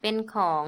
เป็นของ